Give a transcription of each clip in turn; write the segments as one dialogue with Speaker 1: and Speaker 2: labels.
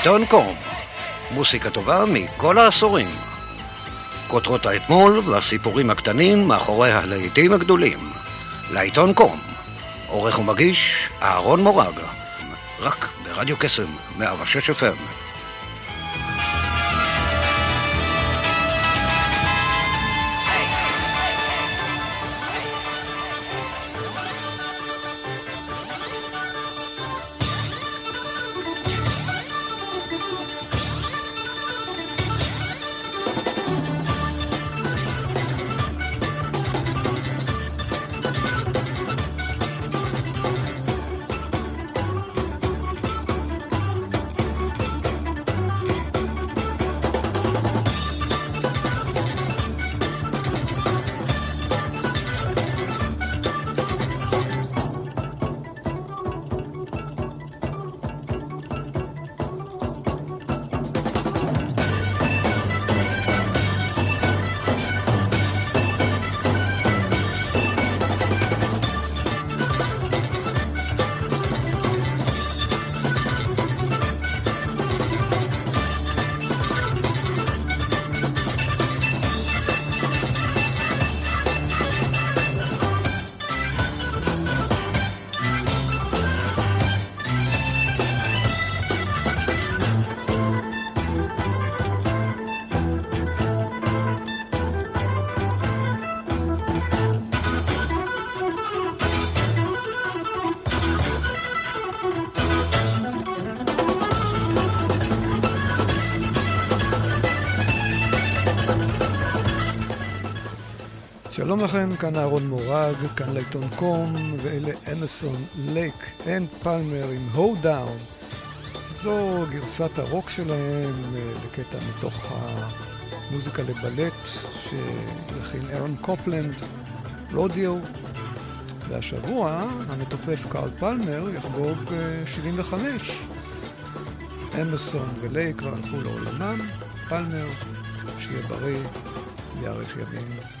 Speaker 1: לעיתון קום, מוסיקה טובה מכל העשורים. כותרות האתמול והסיפורים הקטנים מאחורי הלהיטים הגדולים. לעיתון קום, עורך ומגיש אהרון מורג, רק ברדיו קסם, 106 FM.
Speaker 2: שלום לכם, כאן אהרון מורג, כאן להיטון קום, ואלה אמרסון לייק אנד פלמר עם Hoedown. זו גרסת הרוק שלהם לקטע מתוך המוזיקה לבלט שהכין אהרון קופלנד, רודיו. והשבוע המתופף קארל פלמר יחגוג 75. אמרסון ולייק כבר הלכו לעולמם, פלמר, שיהיה בריא, יאריך ימים.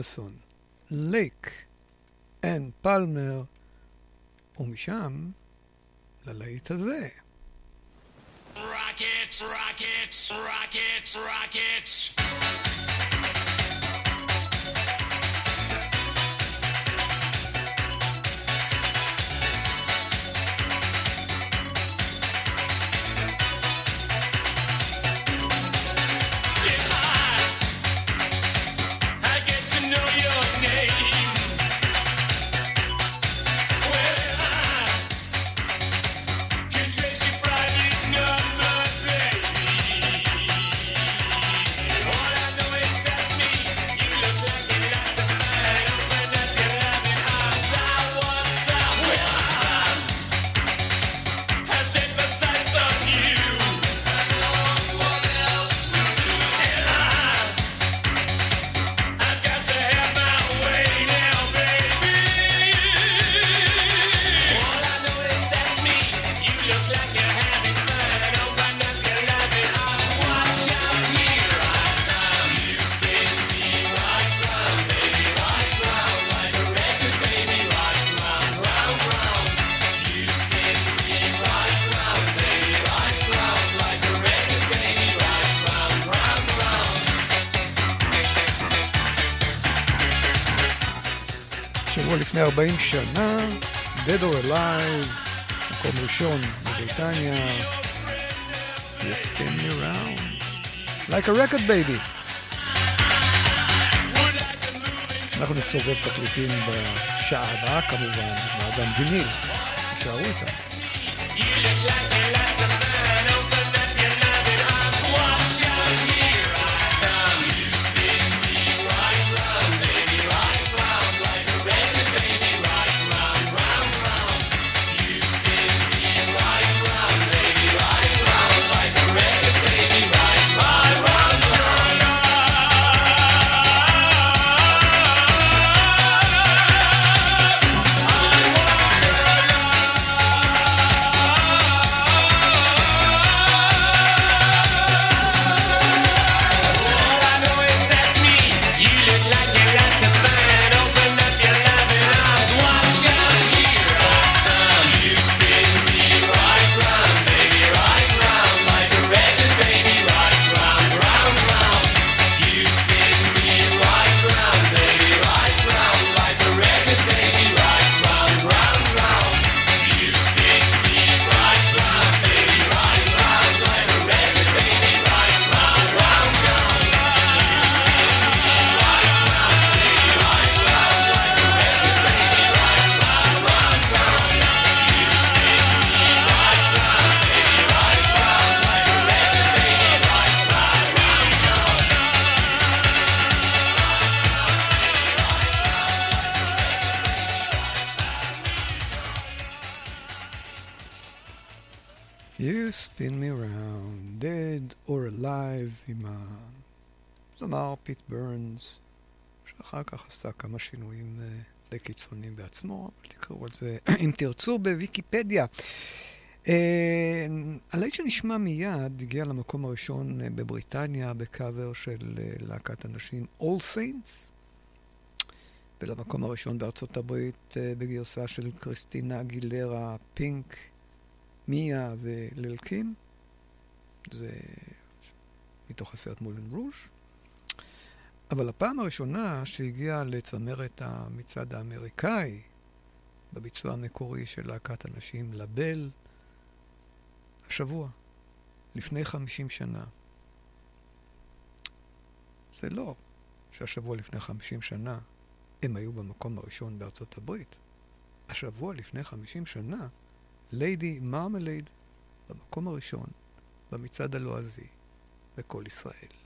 Speaker 2: אמסון, לייק, אנד פלמר, ומשם ללהיט הזה. Rockets, rockets, rockets, rockets. שנה, Dead or Alive, מקום ראשון בבריטניה, You spin me around, like a record baby. אנחנו נסובב תקליטים בשעה הבאה כמובן, באדם ויניל, תישארו איתם. פיט ברנס, שאחר כך עשה כמה שינויים אה, די קיצוניים בעצמו, אבל תקראו על זה אם תרצו בוויקיפדיה. הלהיט שנשמע מיד הגיע למקום הראשון אה, בבריטניה בקאבר של להקת הנשים All Saints, ולמקום הראשון בארצות הברית בגרסה של כריסטינה אגילרה, פינק, מיה וליל קים. זה מתוך הסרט מולן רוז'. אבל הפעם הראשונה שהגיעה לצמרת המצעד האמריקאי, בביצוע המקורי של להקת הנשים לבל, השבוע, לפני 50 שנה. זה לא שהשבוע לפני 50 שנה הם היו במקום הראשון בארצות הברית. השבוע לפני 50 שנה, ליידי מרמלייד במקום הראשון במצעד הלועזי בכל ישראל.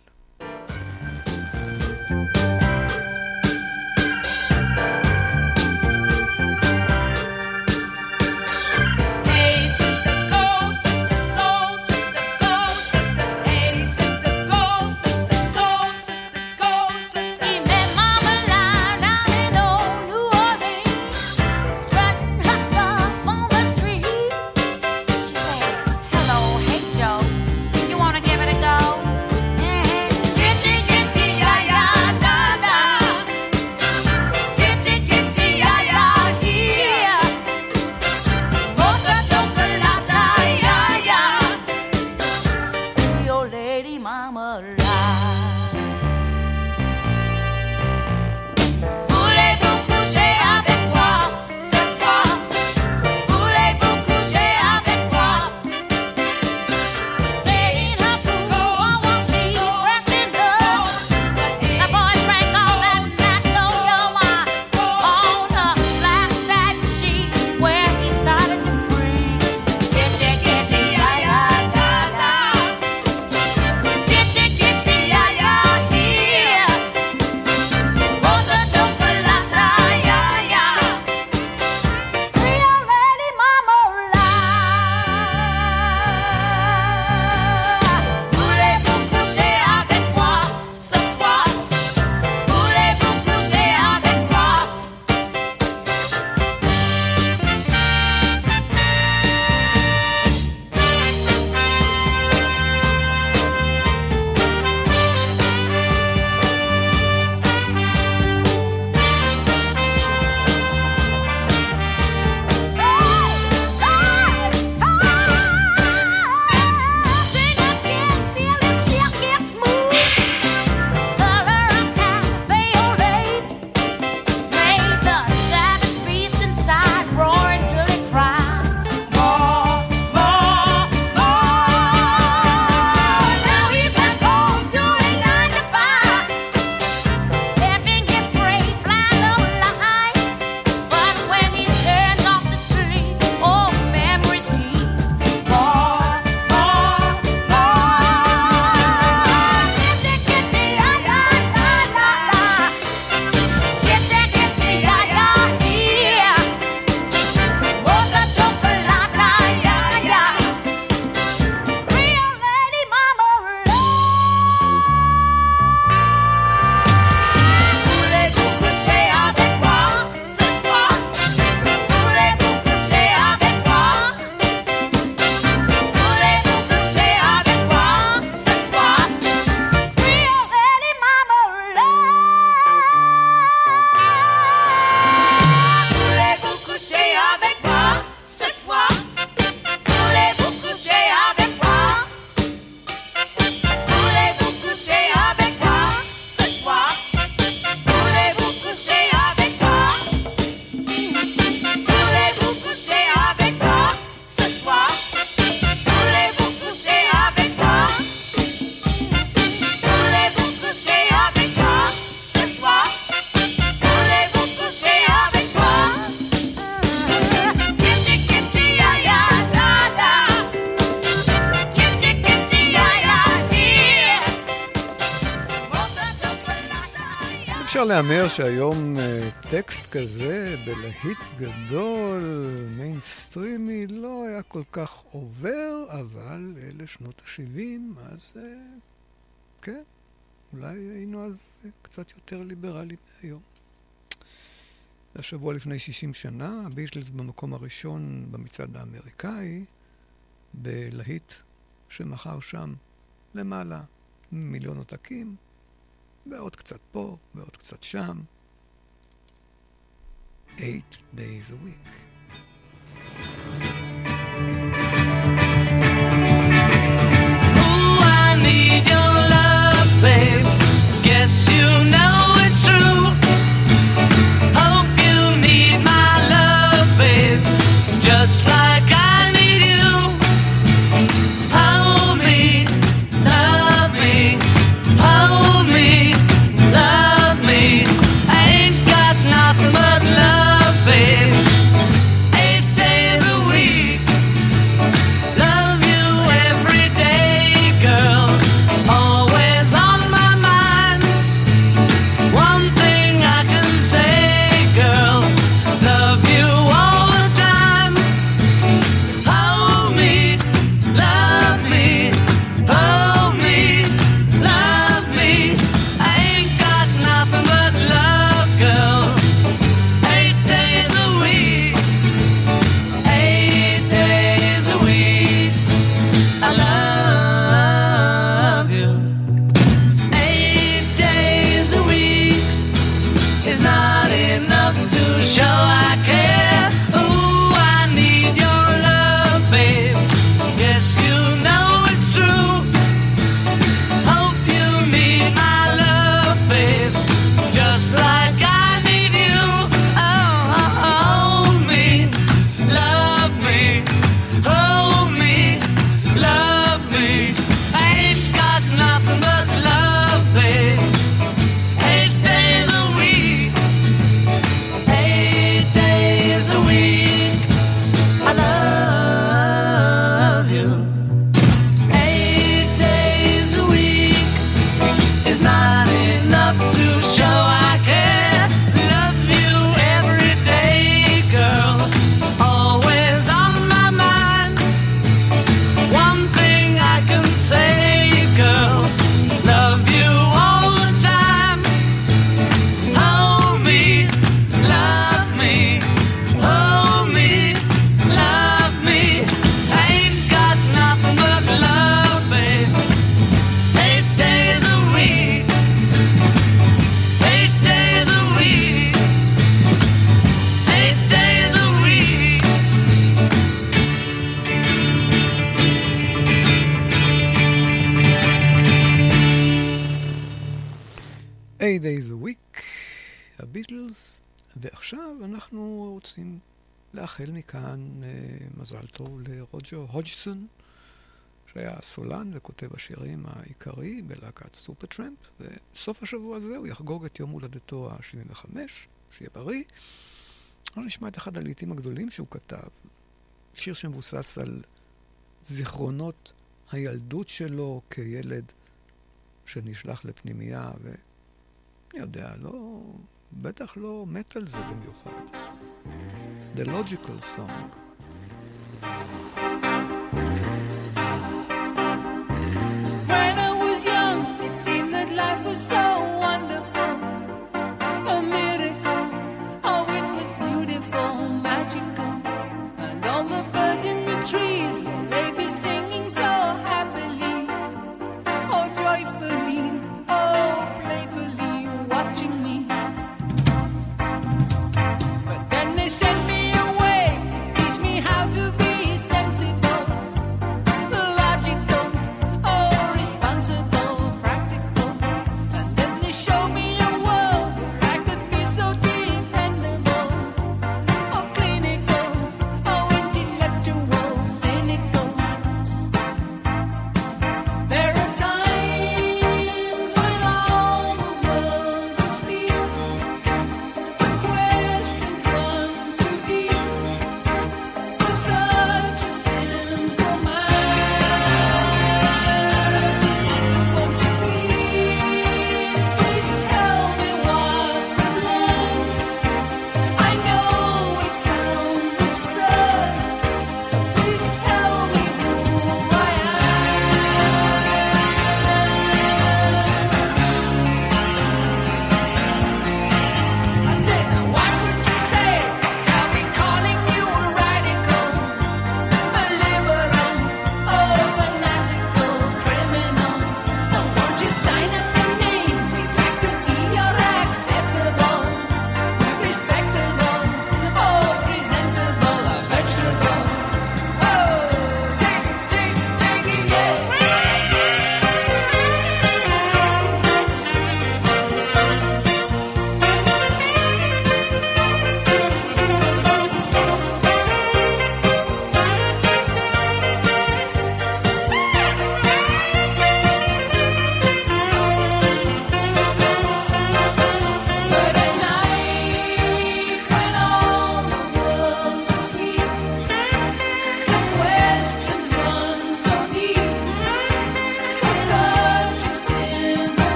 Speaker 3: כזה בלהיט גדול, מיינסטרימי, לא היה כל כך עובר, אבל אלה שנות ה-70, אז אה, כן, אולי היינו אז אה, קצת יותר ליברליים מהיום. זה השבוע לפני 60 שנה, הביטלס במקום הראשון במצעד האמריקאי, בלהיט שמכר שם למעלה מיליון עותקים, ועוד קצת פה, ועוד קצת שם. eight days a week. מכאן אה, מזל טוב לרוג'ר הודג'סון, שהיה הסולן וכותב השירים העיקרי בלהקת סופר טרמפ, וסוף השבוע הזה הוא יחגוג את יום הולדתו ה-75, שיהיה בריא. אנחנו נשמע את אחד הלעיתים הגדולים שהוא כתב, שיר שמבוסס על זיכרונות הילדות שלו כילד שנשלח לפנימייה, ואני יודע, לא... בטח לא מת על זה במיוחד. The Logical Song.
Speaker 4: When I was young, it seemed that life was so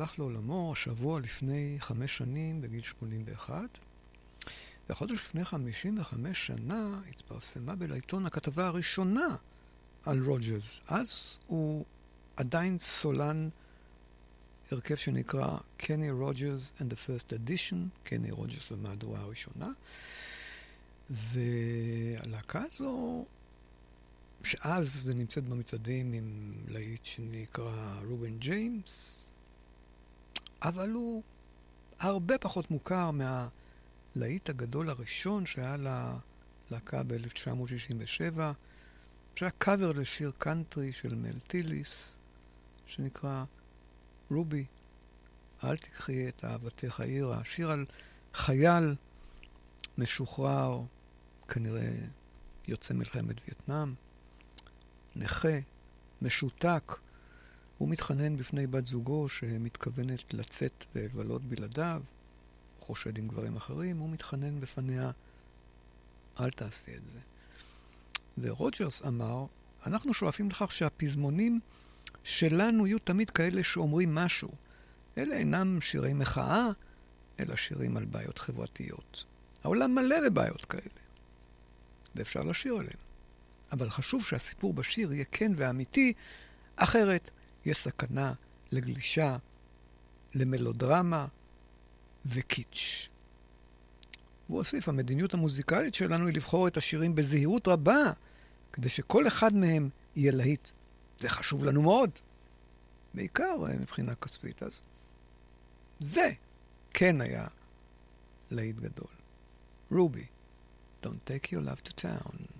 Speaker 2: רוג'רס, הוא הלך לעולמו שבוע לפני חמש שנים, בגיל 81. וחודש לפני 55 שנה התפרסמה בלהיטון הכתבה הראשונה על רוג'רס. אז הוא עדיין סולן הרכב שנקרא קני רוג'רס and the first edition, קני רוג'רס במהדורה הראשונה. והלהקה הזו, שאז נמצאת במצעדים עם להיט שנקרא רובן ג'יימס, אבל הוא הרבה פחות מוכר מהלהיט הגדול הראשון שהיה ללהקה ב-1967, שהיה קאבר לשיר קאנטרי של מל טיליס, שנקרא רובי, אל תקחי את אהבתך העירה. שיר על חייל משוחרר, כנראה יוצא מלחמת וייטנאם, נכה, משותק. הוא מתחנן בפני בת זוגו שמתכוונת לצאת ולבלות בלעדיו, חושד עם גברים אחרים, הוא מתחנן בפניה, אל תעשי את זה. ורוג'רס אמר, אנחנו שואפים לכך שהפזמונים שלנו יהיו תמיד כאלה שאומרים משהו. אלה אינם שירי מחאה, אלא שירים על בעיות חברתיות. העולם מלא בבעיות כאלה, ואפשר לשיר עליהם. אבל חשוב שהסיפור בשיר יהיה כן ואמיתי, אחרת יש סכנה לגלישה, למלודרמה וקיץ'. הוא הוסיף, המדיניות המוזיקלית שלנו היא לבחור את השירים בזהירות רבה, כדי שכל אחד מהם יהיה להיט. זה חשוב לנו מאוד, בעיקר אה, מבחינה כספית. אז זה כן היה להיט גדול. רובי, Don't take your love to town.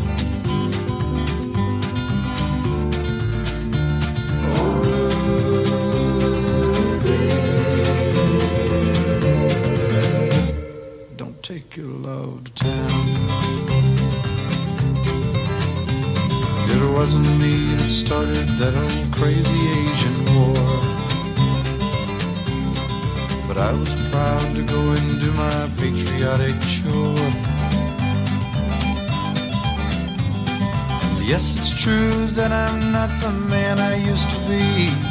Speaker 5: Take your love to town. It wasn't me that started that old crazy Asian war. But I was proud to go and do my patriotic chore. Yes, it's true that I'm not the man I used to be.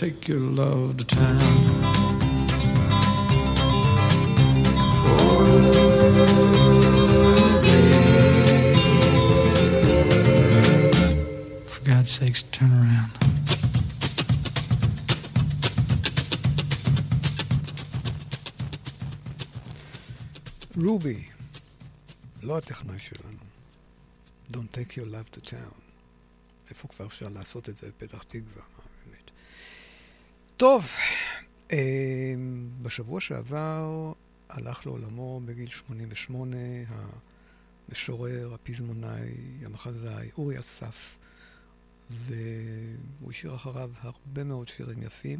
Speaker 5: take your love to town. For God's sakes, turn around.
Speaker 2: רובי, לא הטכנאי שלנו. Don't take your love to town. איפה כבר אפשר לעשות את זה בפתח תקווה, מה באמת? טוב, אה, בשבוע שעבר הלך לעולמו בגיל 88 המשורר, הפזמונאי, המחזאי, אורי אסף, והוא השאיר אחריו הרבה מאוד שירים יפים,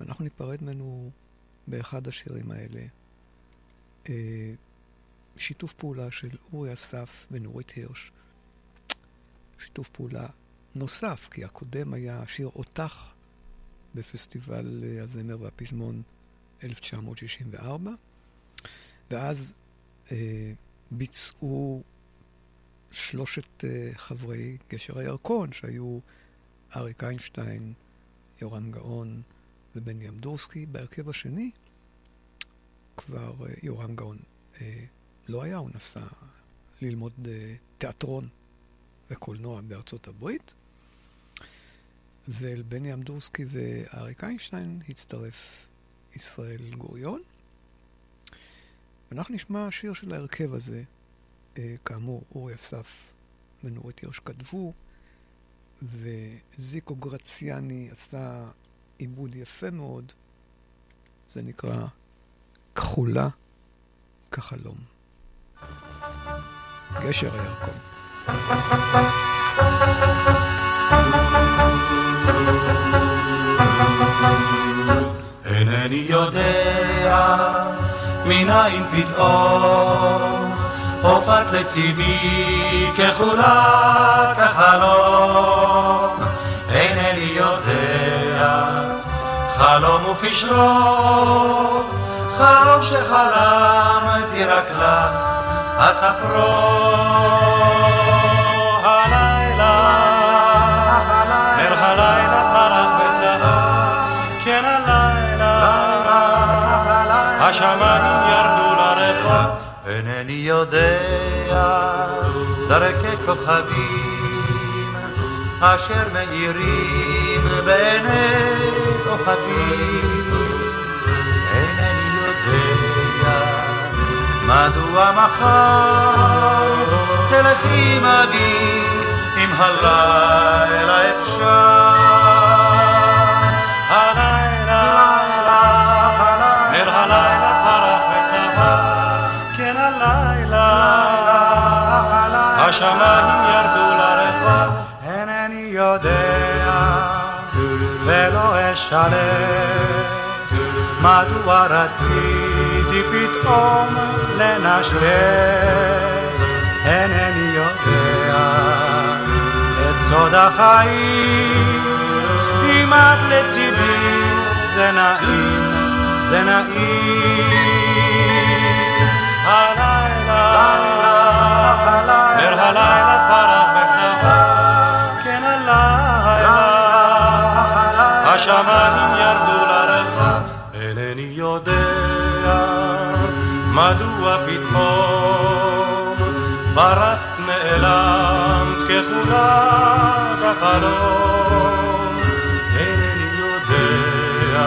Speaker 2: ואנחנו ניפרד ממנו באחד השירים האלה. אה, שיתוף פעולה של אורי אסף ונורית הירש. שיתוף פעולה נוסף, כי הקודם היה שיר אותך בפסטיבל אה, הזמר והפזמון 1964, ואז אה, ביצעו שלושת אה, חברי גשר הירקון, שהיו אריק איינשטיין, יורם גאון ובני אמדורסקי. בהרכב השני כבר אה, יורם גאון אה, לא היה, הוא נסע ללמוד אה, תיאטרון וקולנוע בארצות הברית. ואל בני אמדורסקי ואריק איינשטיין הצטרף ישראל גוריון. ואנחנו נשמע שיר של ההרכב הזה, אה, כאמור, אורי אסף ונורית הירש כתבו, וזיקו גרציאני עשה עיבוד יפה מאוד, זה נקרא כחולה כחלום. גשר הירקון.
Speaker 6: אינני יודע מניין פתאום הופעת לצידי כחולה כחלום. אינני יודע חלום ופשרו חלום שחלמתי רק לך אספרו השמיים ירדו לרחוב. אינני יודע דרכי כוכבים אשר מאירים בעיני כוכבים. אינני יודע מדוע מחר תלכי עמדי אם הלילה אפשר השמיים ירדו לרחוב אינני יודע ולא אשלם מדוע רציתי פתאום לנשק אינני יודע את סוד החיים אם את לצידי זה נעים, זה נעים הלילה פרח וצבא כן הלילה. השמיים ירדו לרחוב אינני יודע מדוע פתאום ברחת נעלמת ככולה בחלום אינני יודע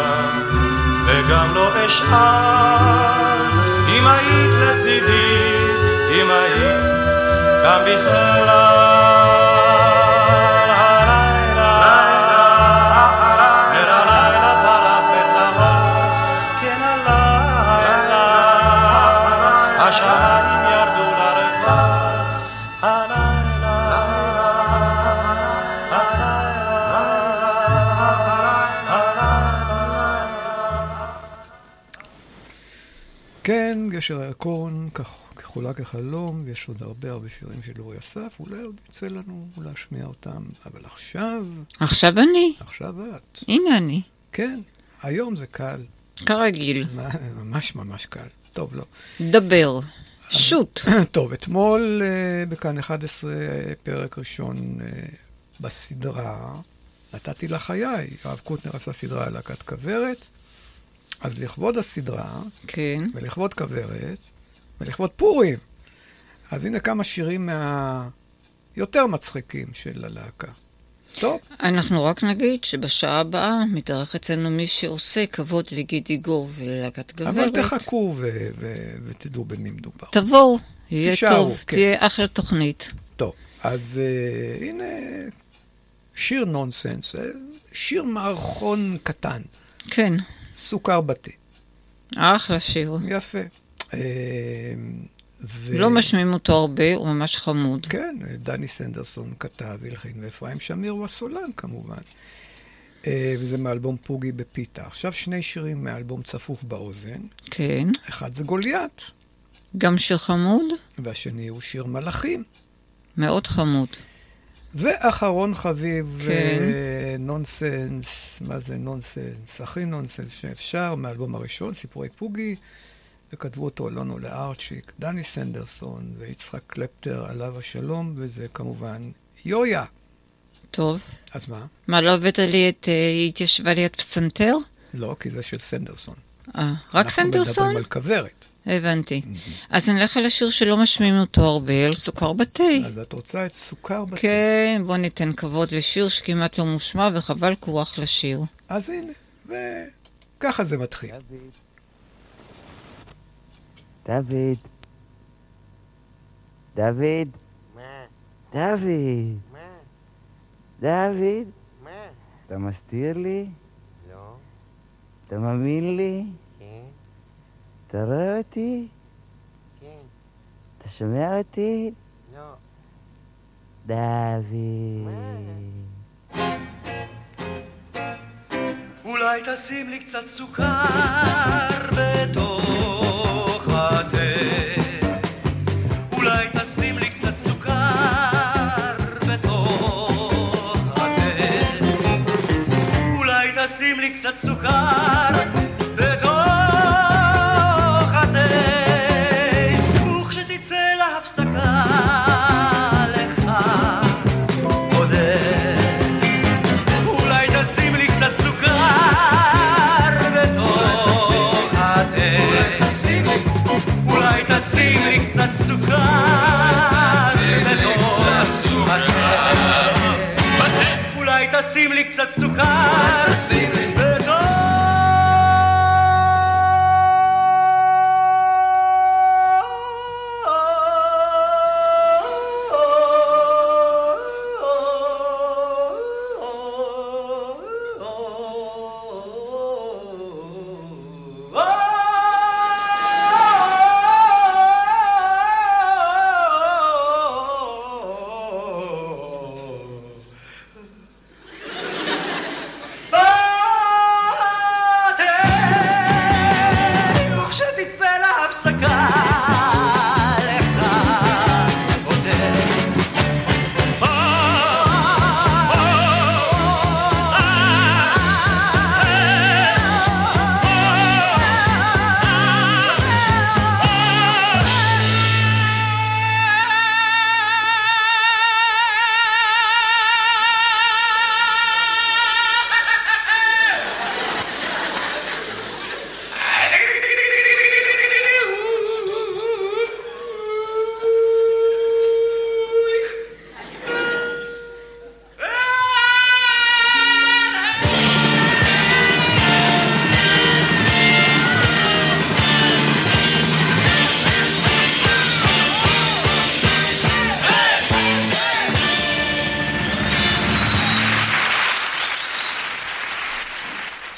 Speaker 6: וגם לא אשאל אם היית לצידי אם היית כאן בכלל כן,
Speaker 2: גשר הירקון, כחולה כחלום, ויש עוד הרבה הרבה שירים של אורי אסף, אולי עוד יצא לנו להשמיע אותם, אבל עכשיו,
Speaker 7: עכשיו אני.
Speaker 2: עכשיו את.
Speaker 7: הנה אני.
Speaker 2: כן, היום זה קל,
Speaker 7: כרגיל.
Speaker 2: ממש ממש קל. טוב, לא.
Speaker 7: דבר. שוט.
Speaker 2: טוב, אתמול אה, בכאן 11, אה, פרק ראשון אה, בסדרה, נתתי לחיי. הרב קוטנר עשה סדרה על להקת כוורת, אז לכבוד הסדרה,
Speaker 7: כן.
Speaker 2: ולכבוד כוורת, ולכבוד פורים, אז הנה כמה שירים מהיותר מצחיקים של הלהקה. טוב,
Speaker 7: אנחנו רק נגיד שבשעה הבאה מתארח אצלנו מי שעושה כבוד לגידי גור וללהקת
Speaker 2: אבל
Speaker 7: גברת.
Speaker 2: תחכו ו- ו- ותדעו במי מדובר.
Speaker 7: תבואו, יהיה
Speaker 2: תישארו,
Speaker 7: טוב,
Speaker 2: כן.
Speaker 7: תהיה אחלה תוכנית.
Speaker 2: טוב, אז uh, הנה שיר נונסנס. Uh, שיר מערכון קטן,
Speaker 7: כן,
Speaker 2: סוכר בתה.
Speaker 7: אחלה שיר.
Speaker 2: יפה. אה, ו-
Speaker 7: לא משמיעים אותו הרבה, הוא ממש חמוד.
Speaker 2: כן, דני סנדרסון כתב, הלחין, ואפרים שמיר הוא הסולן כמובן. אה, וזה מאלבום פוגי בפיתה. עכשיו שני שירים מאלבום צפוף באוזן.
Speaker 7: כן.
Speaker 2: אחד זה גוליית,
Speaker 7: גם שיר חמוד?
Speaker 2: והשני הוא שיר מלאכים.
Speaker 7: מאוד חמוד.
Speaker 2: ואחרון חביב,
Speaker 7: כן.
Speaker 2: אה, נונסנס, מה זה נונסנס? הכי נונסנס שאפשר, מהאלבום הראשון, סיפורי פוגי, וכתבו אותו אלונו לארצ'יק, דני סנדרסון ויצחק קלפטר, עליו השלום, וזה כמובן יויה.
Speaker 7: טוב.
Speaker 2: אז מה?
Speaker 7: מה, לא הבאת לי את אה, היא התיישבה ליד פסנתר?
Speaker 2: לא, כי זה של סנדרסון.
Speaker 7: אה, רק
Speaker 2: אנחנו
Speaker 7: סנדרסון?
Speaker 2: מדברים על כוורת.
Speaker 7: הבנתי. אז נלך על השיר שלא משמיעים אותו הרבה, על סוכר בתה.
Speaker 2: אז את רוצה את סוכר בתה.
Speaker 7: כן, בוא ניתן כבוד לשיר שכמעט לא מושמע, וחבל כי הוא אחלה שיר.
Speaker 2: אז הנה, וככה זה מתחיל.
Speaker 8: דוד. דוד. דוד. דוד. אתה מסתיר לי?
Speaker 9: לא.
Speaker 8: אתה מאמין לי? אתה רואה אותי?
Speaker 9: כן.
Speaker 8: אתה שומע אותי?
Speaker 9: לא.
Speaker 8: דוד.
Speaker 10: אולי תשים לי קצת סוכר בתוך התה אולי תשים לי קצת סוכר בתוך התה אולי תשים לי קצת סוכר בתוך וכשתצא להפסקה לך. עודד אולי תשים לי קצת סוכר בתוך התה אולי תשים לי קצת סוכר בתוך התה אולי תשים לי קצת סוכר בתוך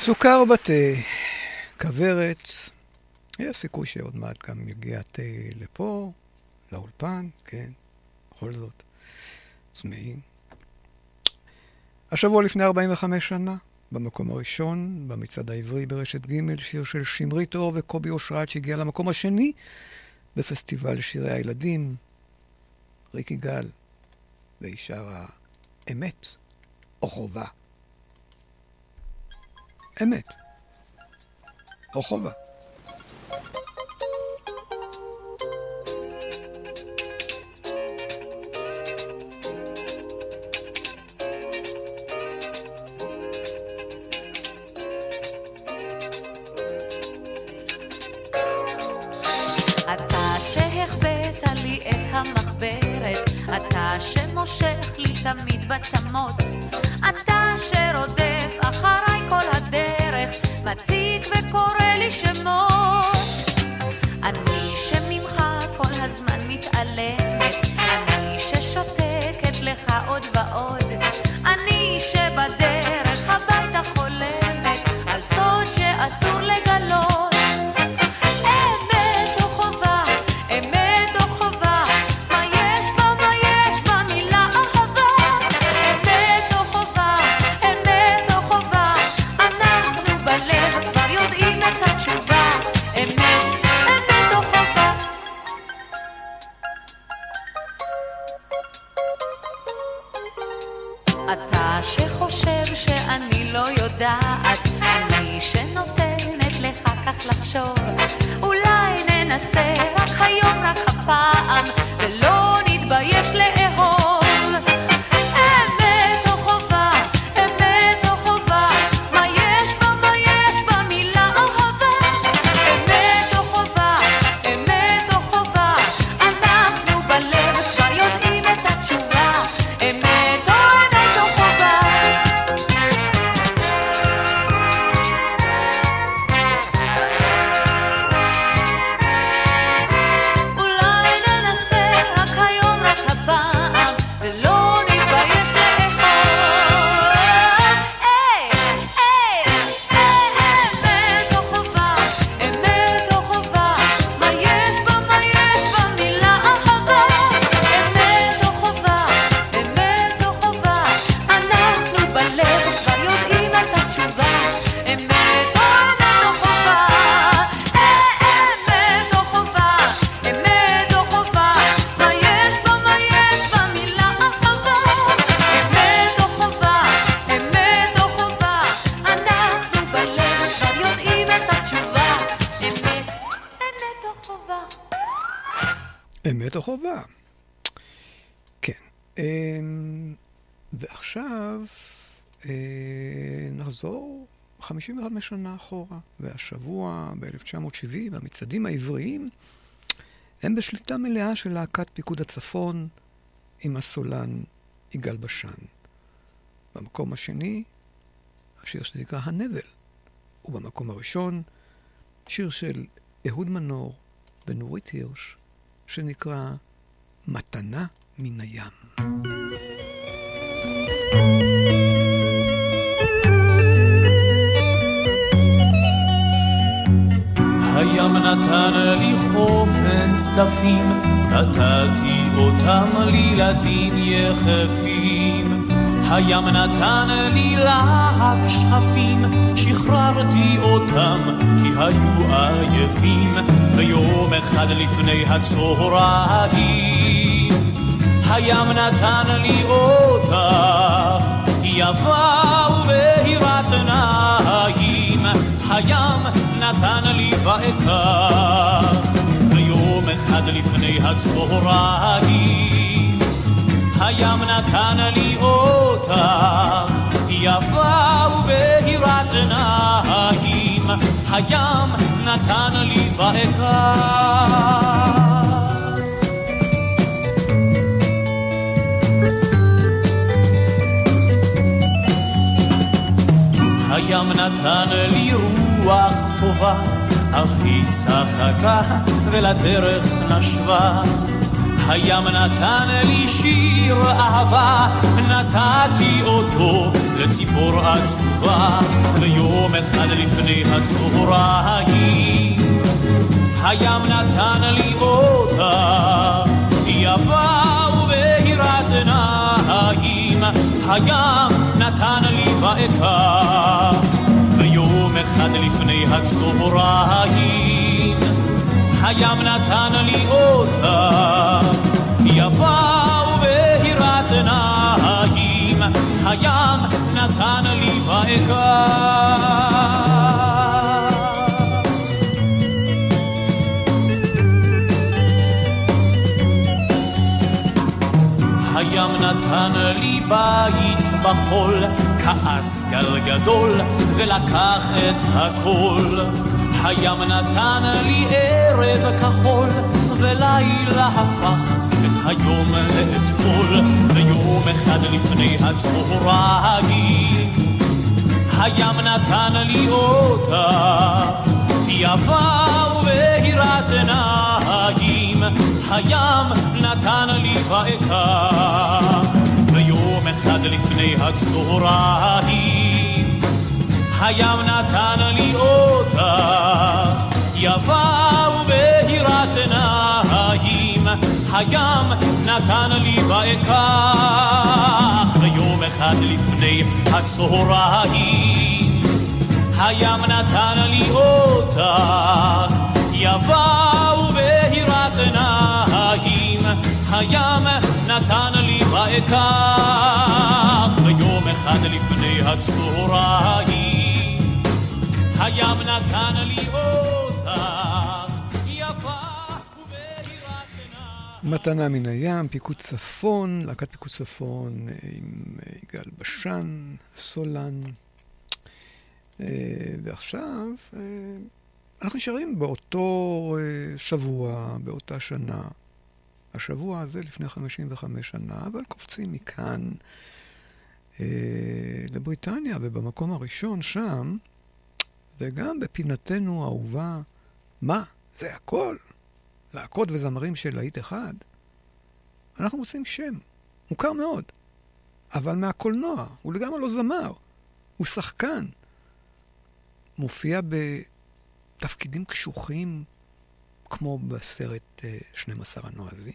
Speaker 2: סוכר בתה, כוורת. יש סיכוי שעוד מעט גם יגיע תה לפה, לאולפן, כן, בכל זאת, צמאים. השבוע לפני 45 שנה, במקום הראשון, במצעד העברי ברשת ג', שיר של שמרית אור וקובי אושרת שהגיע למקום השני בפסטיבל שירי הילדים, ריק יגאל, והיא שרה
Speaker 11: אמת או חובה. אמת. או חובה.
Speaker 2: שנה אחורה, והשבוע, ב-1970, המצעדים העבריים הם בשליטה מלאה של להקת פיקוד הצפון עם הסולן יגאל בשן. במקום השני, השיר שנקרא הנבל, ובמקום הראשון, שיר של אהוד מנור ונורית הירש, שנקרא מתנה מן הים.
Speaker 12: הים נתן לי חופן צדפים, נתתי אותם לילדים יחפים. הים נתן לי להק שכפים, שחררתי אותם כי היו עייפים. ויום אחד לפני הצהריים, הים נתן לי אותך, יפה ובהירת עיניים. הים נתן לי ואקח, ויום אחד לפני הצהריים, הים נתן לי אותך, יפה ובהירת עיניים, הים נתן לי ואקח. הים נתן לי רוח היא צחקה ולדרך נשבה. הים נתן לי שיר אהבה, נתתי אותו לציפור עצובה. ויום אחד לפני הצהריים, הים נתן לי אותה, יפה ובהירת עיניים. הים נתן לי ואקח, ויום אחד לפני הצהריים, הים נתן לי אותה, יפה ובהירת עיניים, הים נתן לי ואקח. הים נתן לי בית בחול, כעס גל גדול, ולקח את הכל. הים נתן לי ערב כחול, ולילה הפך את היום לאתמול. ויום אחד לפני הצהריים, הים נתן לי אותה, יפה ובהירת עיניים, הים נתן לי ואקח. ויום אחד לפני הצהריים, הים נתן לי אותה, יפה ובהירת עיניים, הים נתן לי ואקח. ויום אחד לפני הצהריים, הים נתן לי אותך, יפה ובהירת עיניים, הים נתן לי ואקח. ויום לפני הצהריים. הים נתן לי.
Speaker 2: מתנה מן הים, פיקוד צפון, להקת פיקוד צפון אה, עם אה, יגאל בשן, סולן. אה, ועכשיו אנחנו נשארים באותו שבוע, באותה שנה. השבוע הזה לפני 55 שנה, אבל קופצים מכאן אה, לבריטניה, ובמקום הראשון שם, וגם בפינתנו האהובה, מה? זה הכל? להקות וזמרים של להיט אחד? אנחנו מוצאים שם, מוכר מאוד, אבל מהקולנוע, הוא לגמרי לא זמר, הוא שחקן. מופיע בתפקידים קשוחים, כמו בסרט אה, 12 הנועזים.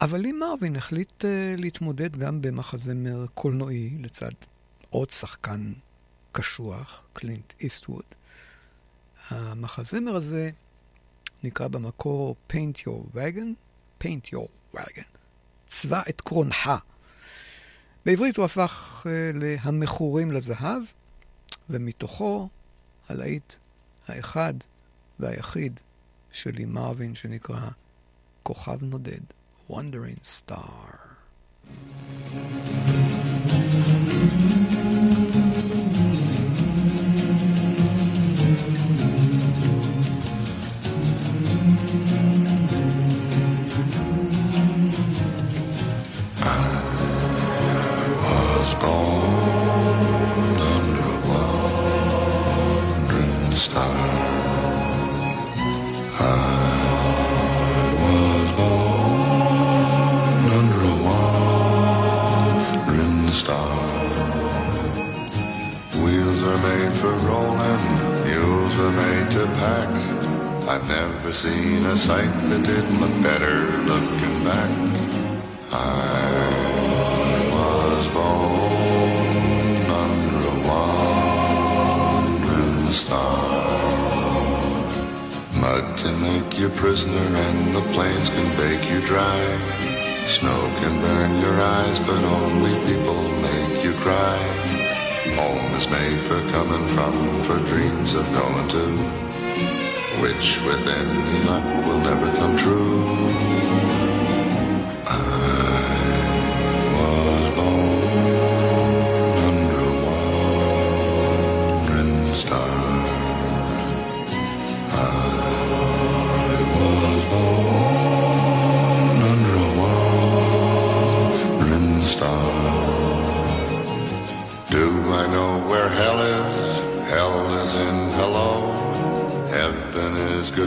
Speaker 2: אבל לי מרווין החליט אה, להתמודד גם במחזמר קולנועי לצד עוד שחקן קשוח, קלינט איסטווד. המחזמר הזה נקרא במקור Paint Your Wagon, Paint Your Wagon, צבע את קרונך. בעברית הוא הפך אה, ל"המכורים לזהב", ומתוכו הלהיט האחד והיחיד שלי מרווין, שנקרא כוכב נודד, Wandering Star.
Speaker 13: Pack. I've never seen a sight that didn't look better looking back. I was born under a wandering star. Mud can make you prisoner and the plains can bake you dry. Snow can burn your eyes, but only people make you cry. Home is made for coming from, for dreams of going to, which with any luck will never come true.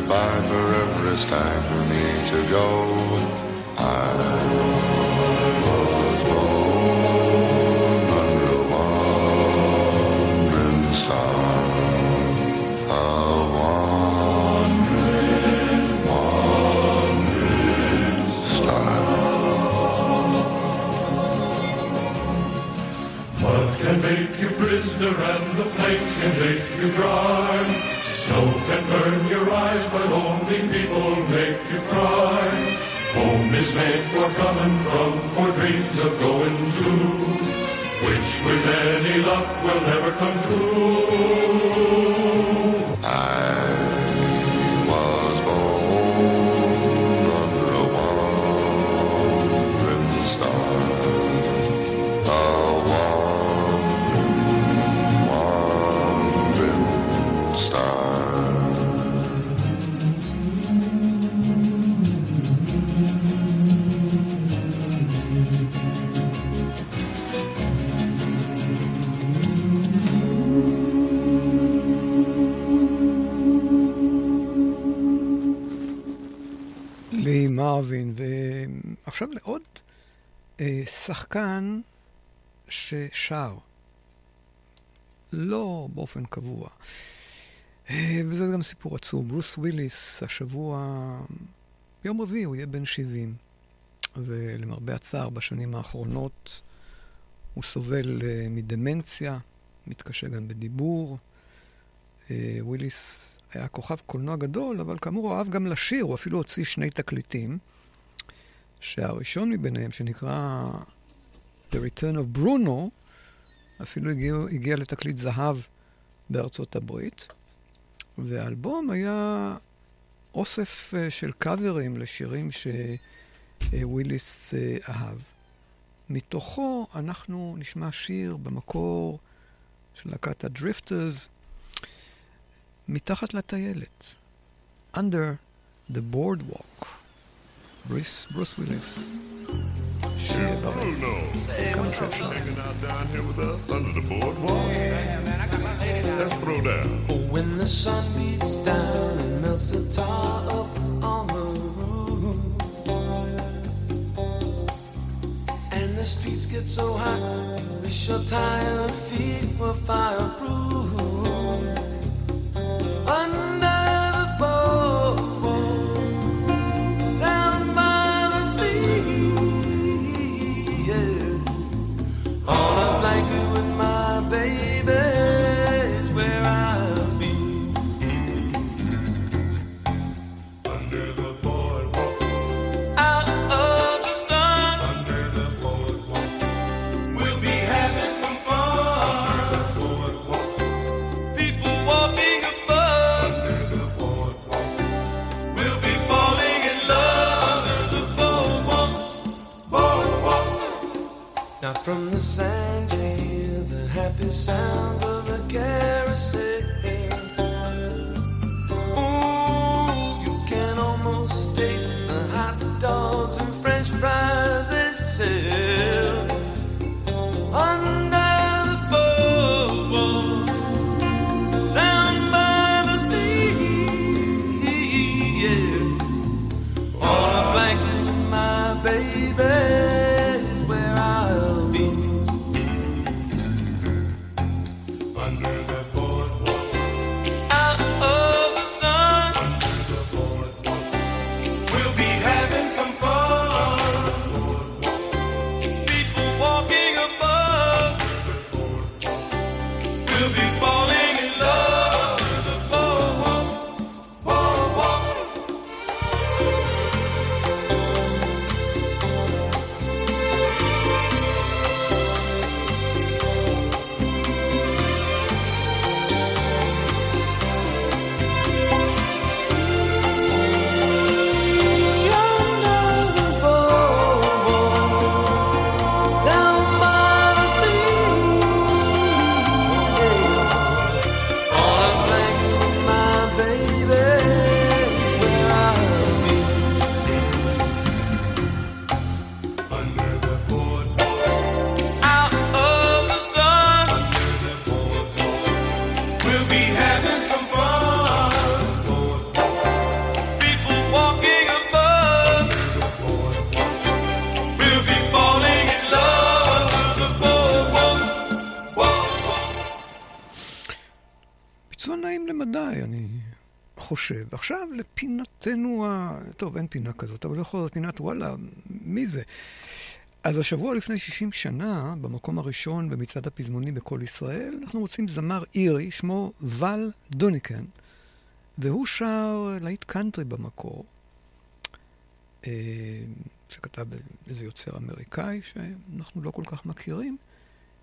Speaker 13: Goodbye, forever is time for me to go.
Speaker 2: מרווין, ועכשיו לעוד אה, שחקן ששר, לא באופן קבוע. אה, וזה גם סיפור עצוב. ברוס וויליס, השבוע, ביום רביעי הוא יהיה בן 70, ולמרבה הצער, בשנים האחרונות הוא סובל אה, מדמנציה, מתקשה גם בדיבור. אה, וויליס היה כוכב קולנוע גדול, אבל כאמור הוא אהב גם לשיר, הוא אפילו הוציא שני תקליטים, שהראשון מביניהם, שנקרא The Return of Bruno, אפילו הגיע, הגיע לתקליט זהב בארצות הברית, והאלבום היה אוסף אה, של קאברים לשירים שוויליס אה, אהב. מתוכו אנחנו נשמע שיר במקור של להקת הדריפטרס, מתחת לטיילת, Under the Boardwalk, ברוס, ברוס וויליס. שיר בריא. כמה כיף שלנו.
Speaker 14: Hanging out down here with us under the boardwalk. Let's throw down.
Speaker 15: When the sun beats down and melts the tar up on the roof, and the streets get so hot, wish your tired feet were fireproof.
Speaker 2: לפינתנו ה... טוב, אין פינה כזאת, אבל יכול להיות פינת וואלה, מי זה? אז השבוע לפני 60 שנה, במקום הראשון במצעד הפזמונים בקול ישראל, אנחנו מוצאים זמר אירי, שמו ול דוניקן, והוא שר להיט קאנטרי במקור, אה, שכתב איזה יוצר אמריקאי שאנחנו לא כל כך מכירים.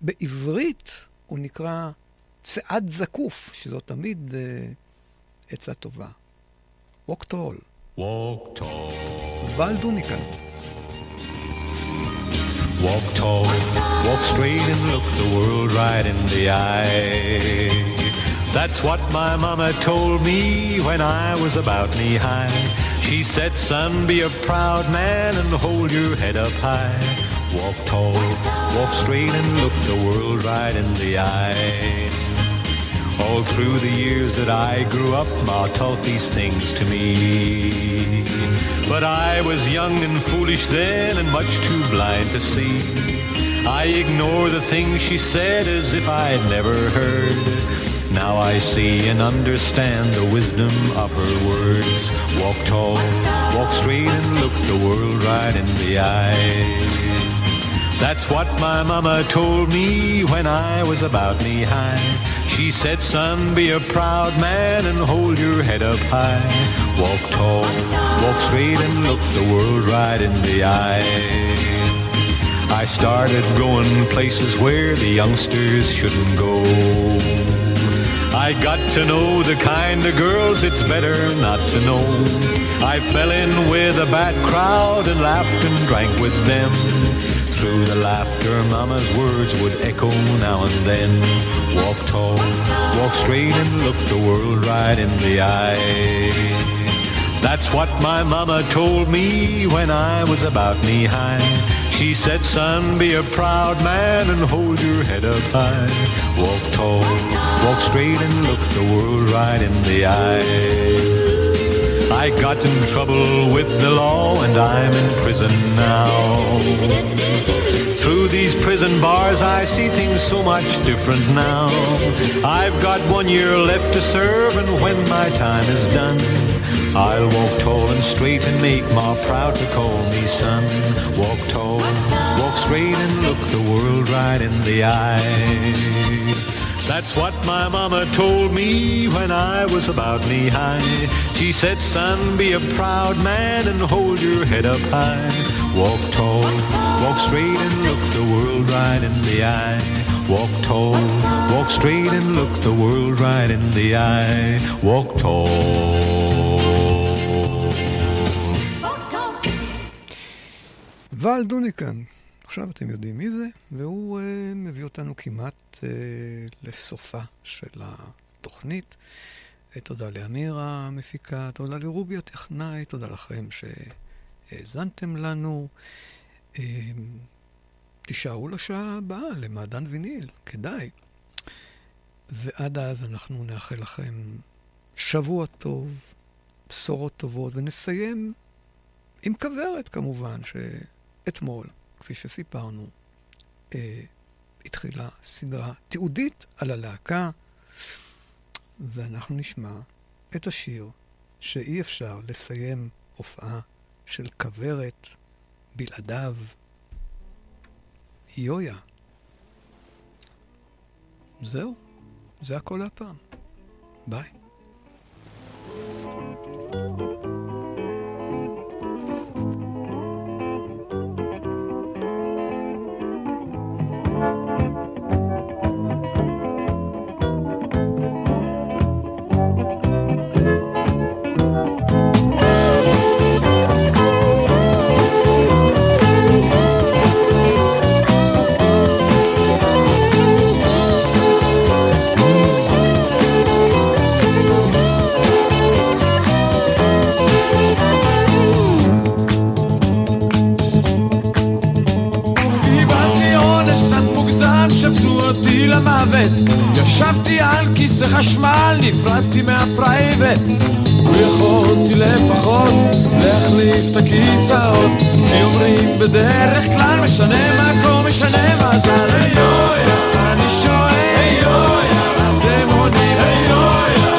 Speaker 2: בעברית הוא נקרא צעד זקוף, שזו תמיד אה, עצה טובה. Walk Tall.
Speaker 16: Walk Tall.
Speaker 2: Val Dunican.
Speaker 16: Walk tall, walk straight and look the world right in the eye. That's what my mama told me when I was about knee high. She said, son, be a proud man and hold your head up high. Walk tall, walk straight and look the world right in the eye. All through the years that I grew up, Ma taught these things to me. But I was young and foolish then and much too blind to see. I ignore the things she said as if I'd never heard. Now I see and understand the wisdom of her words. Walk tall, walk straight and look the world right in the eye. That's what my mama told me when I was about knee high. She said, son, be a proud man and hold your head up high. Walk tall, walk straight and look the world right in the eye. I started going places where the youngsters shouldn't go. I got to know the kind of girls it's better not to know. I fell in with a bad crowd and laughed and drank with them. Through the laughter, Mama's words would echo now and then. Walk tall, walk straight, and look the world right in the eye. That's what my mama told me when I was about knee high. She said, son, be a proud man and hold your head up high. Walk tall, walk straight and look the world right in the eye. I got in trouble with the law and I'm in prison now. Through these prison bars I see things so much different now. I've got one year left to serve and when my time is done, I'll walk tall and straight and make Ma proud to call me son. Walk tall, walk straight and look the world right in the eye. That's what my mama told me when I was about knee high. She said, son, be a proud man and hold your head up high. Walk tall, walk straight and look the world right in the eye. Walk tall, walk straight and look the world right in the eye. Walk tall.
Speaker 2: Val Dunican, עכשיו אתם יודעים מי זה, והוא uh, מביא אותנו כמעט uh, לסופה של התוכנית. Uh, תודה לאמיר המפיקה, תודה לרובי הטכנאי, תודה לכם שהאזנתם לנו. Uh, תישארו לשעה הבאה למעדן ויניל, כדאי. ועד אז אנחנו נאחל לכם שבוע טוב, בשורות טובות, ונסיים עם כוורת כמובן, שאתמול, כפי שסיפרנו, אה, התחילה סדרה תיעודית על הלהקה, ואנחנו נשמע את השיר שאי אפשר לסיים הופעה של כוורת בלעדיו. יויה. זהו, זה הכל הפעם. ביי.
Speaker 17: קיבלתי למוות. ישבתי על כיסא חשמל, נפרדתי מהפרייבט. ויכולתי לפחות להחליף את הכיסאות. כי אומרים בדרך כלל משנה מקום, משנה מזל. אני שואל, אתם עונים,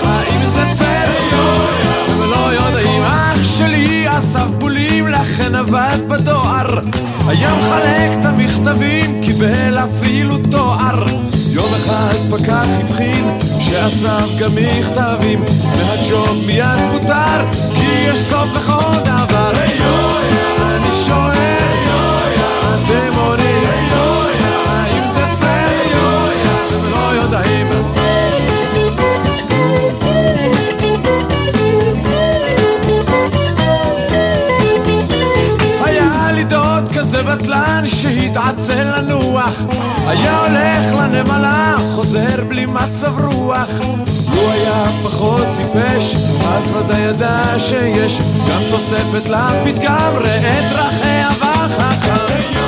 Speaker 17: האם זה פייר? היויה, אתם לא יודעים, אח שלי אסף בולים, לכן עבד בדואר. היה מחלק את המכתבים, קיבל אפילו תואר. יום אחד פקח הבחין שאסף גם מכתבים, והג'וב מיד פוטר, כי יש סוף לכל דבר. היויה, אני שואל, בטלן שהתעצל לנוח. היה הולך לנמלה, חוזר בלי מצב רוח. הוא היה פחות טיפש, אז ודאי ידע שיש גם תוספת לפתגם, ראה דרכי החכם אני